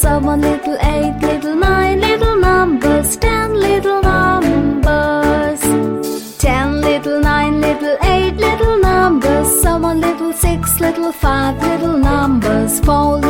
seven little eight little nine little numbers. Ten little numbers. Ten little nine little eight little numbers. Seven little six little five little numbers. Four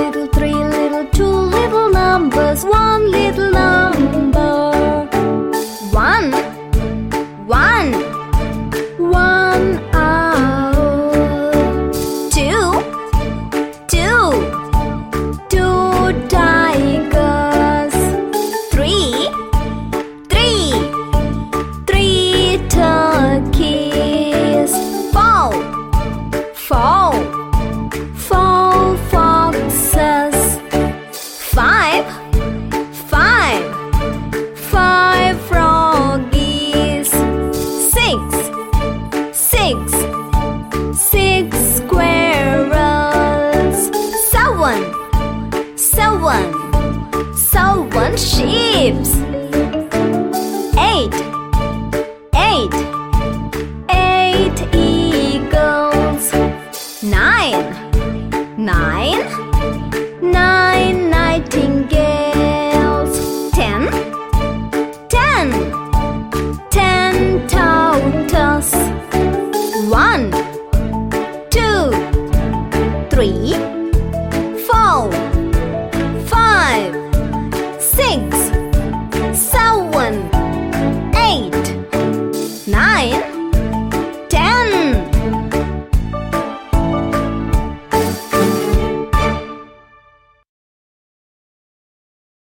sheeps. Eight eagles. Nine, nine.